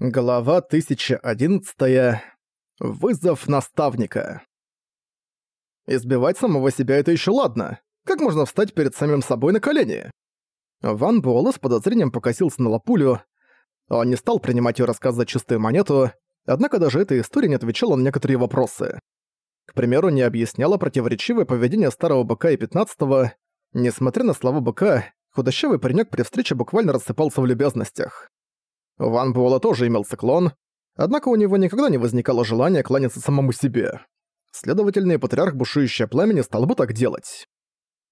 Глава 1011. Вызов наставника. Избивать самого себя — это еще ладно. Как можно встать перед самим собой на колени? Ван Буэлэ с подозрением покосился на Лапулю. Он не стал принимать ее рассказ за чистую монету, однако даже эта история не отвечала на некоторые вопросы. К примеру, не объясняла противоречивое поведение старого быка и пятнадцатого. Несмотря на слова быка, худощавый паренек при встрече буквально рассыпался в любезностях. У Ван Буэлла тоже имелся клон, однако у него никогда не возникало желания кланяться самому себе. Следовательно, и патриарх бушующее пламя не стал бы так делать.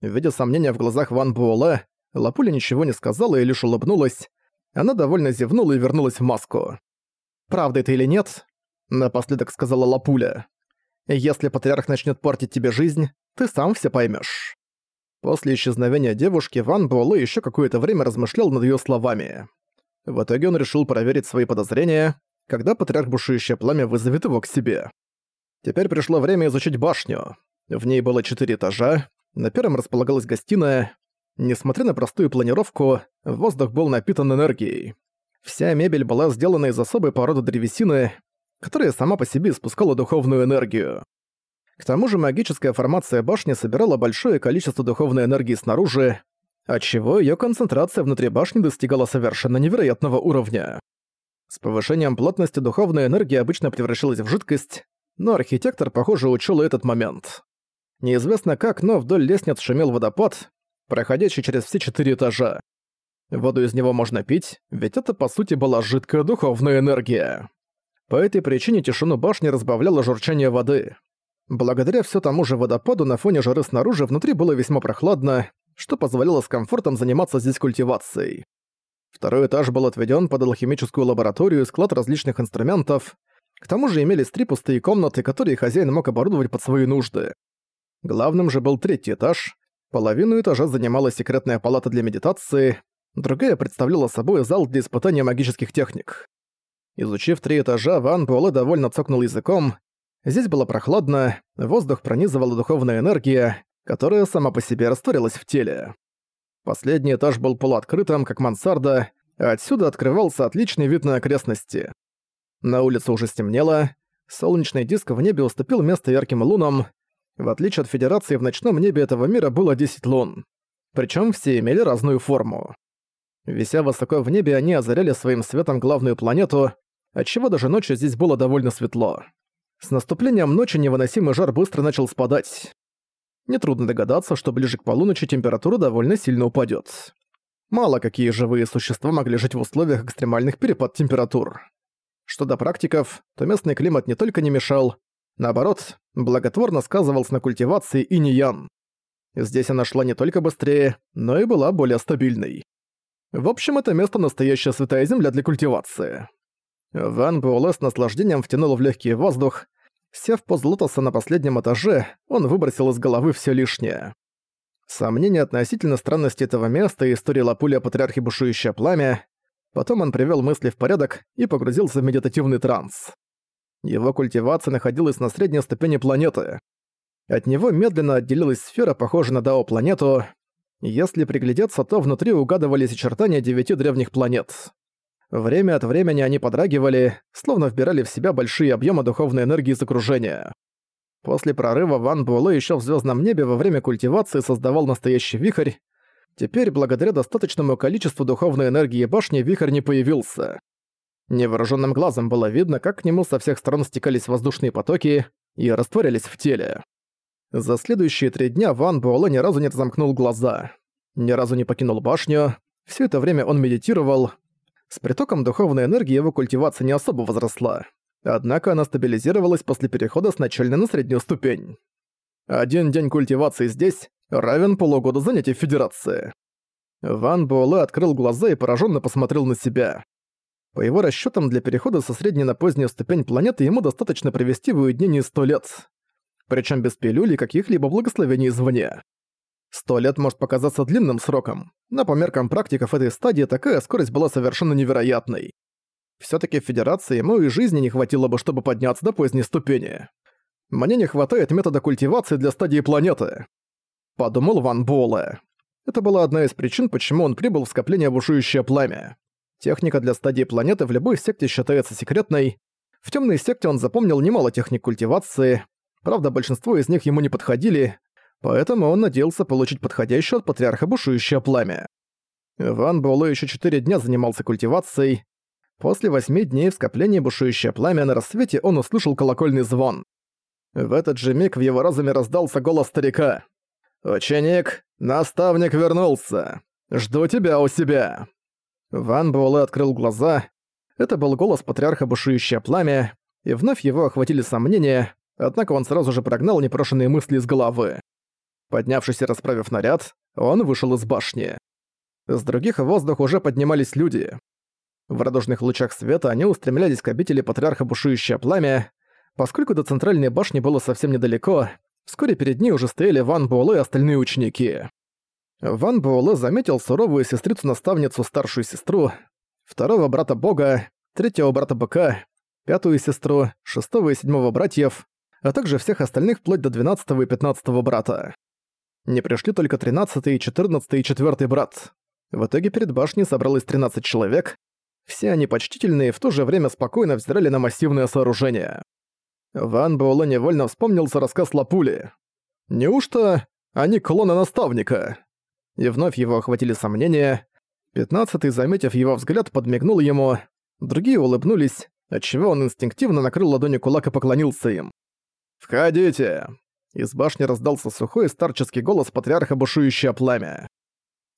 Видя сомнения в глазах Ван Буэлла, Лапуля ничего не сказала и лишь улыбнулась. Она довольно зевнула и вернулась в маску. «Правда это или нет?» — напоследок сказала Лапуля. «Если патриарх начнет портить тебе жизнь, ты сам все поймешь. После исчезновения девушки Ван Буэлэ еще какое-то время размышлял над ее словами. В итоге он решил проверить свои подозрения, когда патриарх бушующее пламя вызовет его к себе. Теперь пришло время изучить башню. В ней было четыре этажа, на первом располагалась гостиная. Несмотря на простую планировку, воздух был напитан энергией. Вся мебель была сделана из особой породы древесины, которая сама по себе испускала духовную энергию. К тому же магическая формация башни собирала большое количество духовной энергии снаружи, отчего ее концентрация внутри башни достигала совершенно невероятного уровня. С повышением плотности духовная энергия обычно превращалась в жидкость, но архитектор, похоже, учел этот момент. Неизвестно как, но вдоль лестниц шумел водопад, проходящий через все четыре этажа. Воду из него можно пить, ведь это по сути была жидкая духовная энергия. По этой причине тишину башни разбавляло журчание воды. Благодаря все тому же водопаду на фоне жары снаружи внутри было весьма прохладно, что позволяло с комфортом заниматься здесь культивацией. Второй этаж был отведен под алхимическую лабораторию и склад различных инструментов. К тому же имелись три пустые комнаты, которые хозяин мог оборудовать под свои нужды. Главным же был третий этаж. Половину этажа занимала секретная палата для медитации, другая представляла собой зал для испытания магических техник. Изучив три этажа, Ван Буэлэ довольно цокнул языком. Здесь было прохладно, воздух пронизывала духовная энергия, которая сама по себе растворилась в теле. Последний этаж был полуоткрытым, как мансарда, а отсюда открывался отличный вид на окрестности. На улице уже стемнело, солнечный диск в небе уступил место ярким лунам. В отличие от Федерации, в ночном небе этого мира было 10 лун. Причем все имели разную форму. Вися высоко в небе, они озаряли своим светом главную планету, отчего даже ночью здесь было довольно светло. С наступлением ночи невыносимый жар быстро начал спадать. Нетрудно догадаться, что ближе к полуночи температура довольно сильно упадет. Мало какие живые существа могли жить в условиях экстремальных перепад температур. Что до практиков, то местный климат не только не мешал, наоборот, благотворно сказывался на культивации инь-ян. Здесь она шла не только быстрее, но и была более стабильной. В общем, это место настоящая святая земля для культивации. Ван Буэлэ с наслаждением втянул в легкий воздух, Сев поз лотоса на последнем этаже, он выбросил из головы все лишнее. Сомнения относительно странности этого места и истории Лапули о патриархе бушующее пламя. Потом он привел мысли в порядок и погрузился в медитативный транс. Его культивация находилась на средней ступени планеты. От него медленно отделилась сфера, похожая на Дао-планету. Если приглядеться, то внутри угадывались очертания девяти древних планет. Время от времени они подрагивали, словно вбирали в себя большие объемы духовной энергии из окружения. После прорыва Ван Буэлэ еще в звездном небе во время культивации создавал настоящий вихрь. Теперь, благодаря достаточному количеству духовной энергии башни, вихрь не появился. Невооруженным глазом было видно, как к нему со всех сторон стекались воздушные потоки и растворялись в теле. За следующие три дня Ван Буэлэ ни разу не замкнул глаза. Ни разу не покинул башню. Все это время он медитировал, с притоком духовной энергии его культивация не особо возросла. Однако она стабилизировалась после перехода с начальной на среднюю ступень. Один день культивации здесь равен полугоду занятий в Федерации. Ван Буэлэ открыл глаза и пораженно посмотрел на себя. По его расчетам, для перехода со средней на позднюю ступень планеты ему достаточно провести в уединении сто лет. Причем без пилюли каких-либо благословений извне. Сто лет может показаться длинным сроком, но по меркам практиков этой стадии такая скорость была совершенно невероятной. Всё-таки в Федерации ему и жизни не хватило бы, чтобы подняться до поздней ступени. Мне не хватает метода культивации для стадии планеты. Подумал Ван Буэлэ. Это была одна из причин, почему он прибыл в скопление бушующее пламя. Техника для стадии планеты в любой секте считается секретной. В темной секте он запомнил немало техник культивации, правда, большинство из них ему не подходили, поэтому он надеялся получить подходящее от патриарха бушующее пламя. Ван Буэлэ еще четыре дня занимался культивацией. После восьми дней в скоплении бушующее пламя на рассвете он услышал колокольный звон. В этот же миг в его разуме раздался голос старика. «Ученик, наставник вернулся. Жду тебя у себя». Ван Буэлэ открыл глаза. Это был голос патриарха бушующее пламя, и вновь его охватили сомнения, однако он сразу же прогнал непрошенные мысли из головы. Поднявшись и расправив наряд, он вышел из башни. С других в воздух уже поднимались люди. В радужных лучах света они устремлялись к обители Патриарха Бушующее Пламя. Поскольку до центральной башни было совсем недалеко, вскоре перед ней уже стояли Ван Буэлэ и остальные ученики. Ван Буэлэ заметил суровую сестрицу-наставницу, старшую сестру, второго брата Бога, третьего брата Быка, пятую сестру, шестого и седьмого братьев, а также всех остальных вплоть до двенадцатого и пятнадцатого брата. Не пришли только тринадцатый, четырнадцатый и четвертый брат. В итоге перед башней собралось 13 человек. Все они почтительные и в то же время спокойно взирали на массивное сооружение. Ван Буэлэ невольно вспомнился рассказ Лапули. Неужто они клоны наставника? И вновь его охватили сомнения. Пятнадцатый, заметив его взгляд, подмигнул ему. Другие улыбнулись, отчего он инстинктивно накрыл ладонью кулак и поклонился им. «Входите!» Из башни раздался сухой старческий голос патриарха бушующее пламя.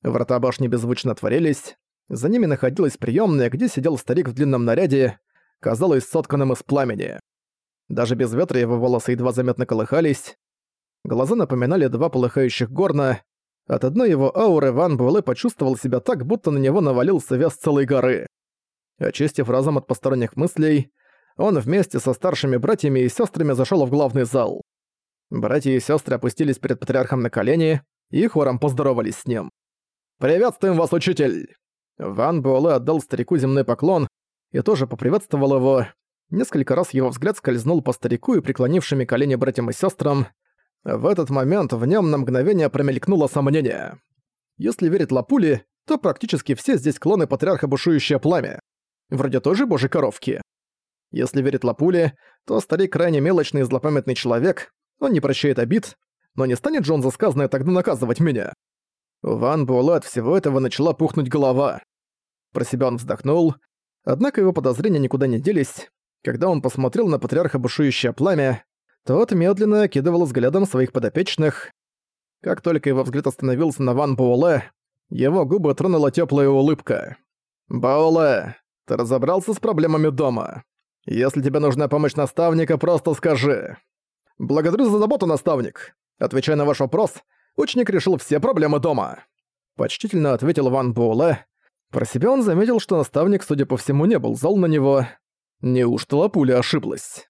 Врата башни беззвучно отворились. За ними находилась приёмная, где сидел старик в длинном наряде, казалось, сотканным из пламени. Даже без ветра его волосы едва заметно колыхались. Глаза напоминали два полыхающих горна. От одной его ауры Ван Буэлэ почувствовал себя так, будто на него навалился вес целой горы. Очистив разум от посторонних мыслей, он вместе со старшими братьями и сестрами зашел в главный зал. Братья и сестры опустились перед патриархом на колени и хором поздоровались с ним. «Приветствуем вас, учитель!» Ван Буэлэ отдал старику земной поклон и тоже поприветствовал его. Несколько раз его взгляд скользнул по старику и преклонившими колени братьям и сестрам. В этот момент в нем на мгновение промелькнуло сомнение. Если верить Лапули, то практически все здесь клоны патриарха Бушующее Пламя. Вроде тоже божьей коровки. Если верить Лапуле, то старик крайне мелочный и злопамятный человек, он не прощает обид, но не станет же он за сказанное тогда наказывать меня. У Ван Буэлэ от всего этого начала пухнуть голова. Про себя он вздохнул, однако его подозрения никуда не делись. Когда он посмотрел на патриарха бушующее пламя, тот медленно окидывал взглядом своих подопечных. Как только его взгляд остановился на Ван Буэлэ, его губы тронула теплая улыбка. «Баоле, ты разобрался с проблемами дома? Если тебе нужна помощь наставника, просто скажи». «Благодарю за заботу, наставник. Отвечая на ваш вопрос, ученик решил все проблемы дома. Почтительно ответил Ван Буэлэ. Про себя он заметил, что наставник, судя по всему, не был зол на него. Неужто Лапуля ошиблась?